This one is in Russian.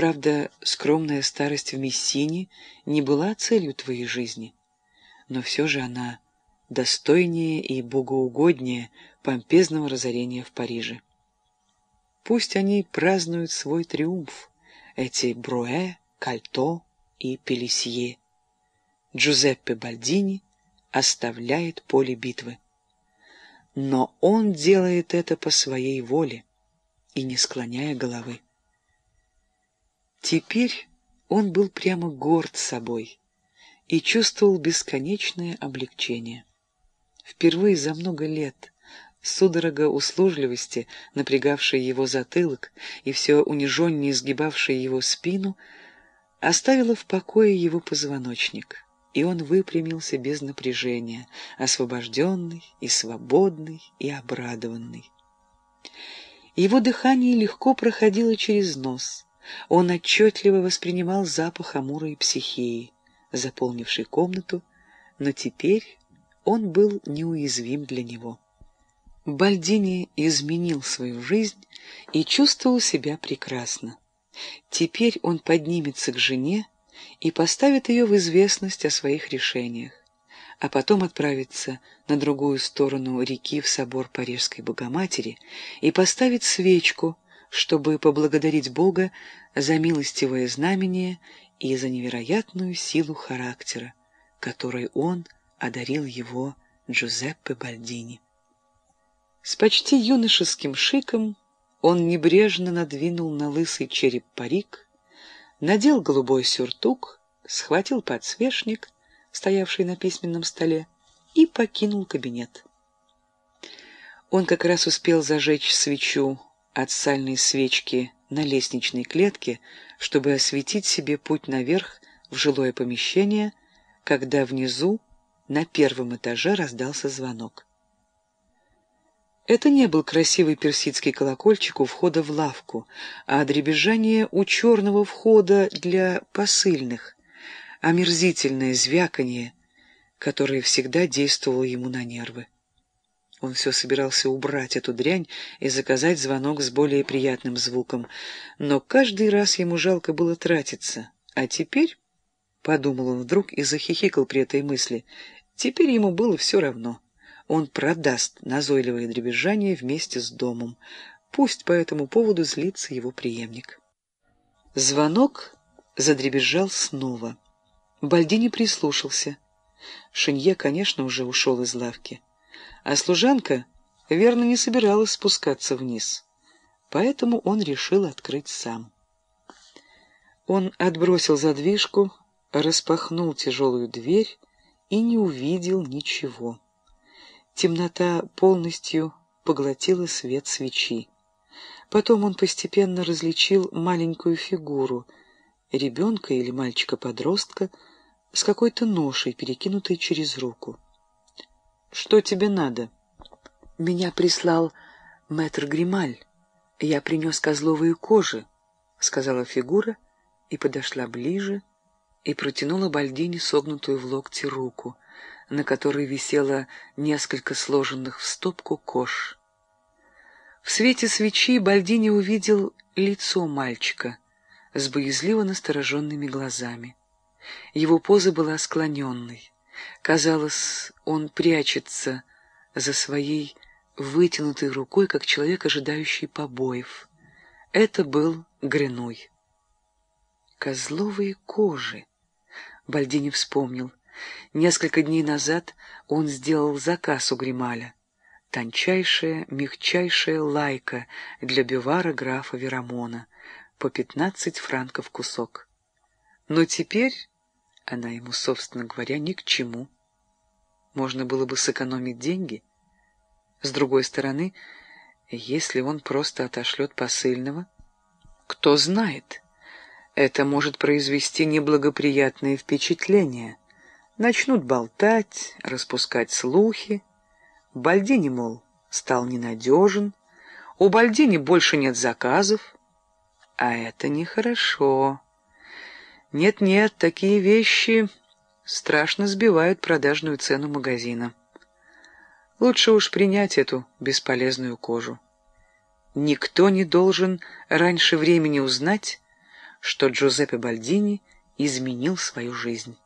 Правда, скромная старость в Мессине не была целью твоей жизни, но все же она достойнее и богоугоднее помпезного разорения в Париже. Пусть они празднуют свой триумф, эти Бруэ, Кальто и Пелисье. Джузеппе Бальдини оставляет поле битвы. Но он делает это по своей воле и не склоняя головы. Теперь он был прямо горд собой и чувствовал бесконечное облегчение. Впервые за много лет судорога услужливости, напрягавшая его затылок и все униженнее сгибавшая его спину, оставила в покое его позвоночник, и он выпрямился без напряжения, освобожденный и свободный и обрадованный. Его дыхание легко проходило через нос — он отчетливо воспринимал запах амура и психеи, заполнивший комнату, но теперь он был неуязвим для него. Бальдини изменил свою жизнь и чувствовал себя прекрасно. Теперь он поднимется к жене и поставит ее в известность о своих решениях, а потом отправится на другую сторону реки в собор Парижской Богоматери и поставит свечку чтобы поблагодарить Бога за милостивое знамение и за невероятную силу характера, которой он одарил его Джузеппе Бальдини. С почти юношеским шиком он небрежно надвинул на лысый череп парик, надел голубой сюртук, схватил подсвечник, стоявший на письменном столе, и покинул кабинет. Он как раз успел зажечь свечу от сальной свечки на лестничной клетке, чтобы осветить себе путь наверх в жилое помещение, когда внизу, на первом этаже, раздался звонок. Это не был красивый персидский колокольчик у входа в лавку, а дребезжание у черного входа для посыльных, омерзительное звяканье, которое всегда действовало ему на нервы. Он все собирался убрать эту дрянь и заказать звонок с более приятным звуком, но каждый раз ему жалко было тратиться. А теперь, — подумал он вдруг и захихикал при этой мысли, — теперь ему было все равно. Он продаст назойливое дребезжание вместе с домом. Пусть по этому поводу злится его преемник. Звонок задребезжал снова. Бальдини прислушался. Шинье, конечно, уже ушел из лавки а служанка, верно, не собиралась спускаться вниз, поэтому он решил открыть сам. Он отбросил задвижку, распахнул тяжелую дверь и не увидел ничего. Темнота полностью поглотила свет свечи. Потом он постепенно различил маленькую фигуру, ребенка или мальчика-подростка, с какой-то ношей, перекинутой через руку. «Что тебе надо?» «Меня прислал мэтр Грималь. Я принес козловые кожи», — сказала фигура и подошла ближе и протянула Бальдине согнутую в локте руку, на которой висело несколько сложенных в стопку кож. В свете свечи Бальдини увидел лицо мальчика с боязливо настороженными глазами. Его поза была склоненной. Казалось, он прячется за своей вытянутой рукой, как человек, ожидающий побоев. Это был Гряной. Козловые кожи. Бальдини вспомнил. Несколько дней назад он сделал заказ у Грималя. Тончайшая, мягчайшая лайка для бивара графа Верамона. По пятнадцать франков кусок. Но теперь она ему, собственно говоря, ни к чему. Можно было бы сэкономить деньги. С другой стороны, если он просто отошлет посыльного, кто знает, это может произвести неблагоприятные впечатления. Начнут болтать, распускать слухи. Бальдини, мол, стал ненадежен, у Бальдини больше нет заказов, а это нехорошо. Нет-нет, такие вещи страшно сбивают продажную цену магазина. Лучше уж принять эту бесполезную кожу. Никто не должен раньше времени узнать, что Джузеппе Бальдини изменил свою жизнь.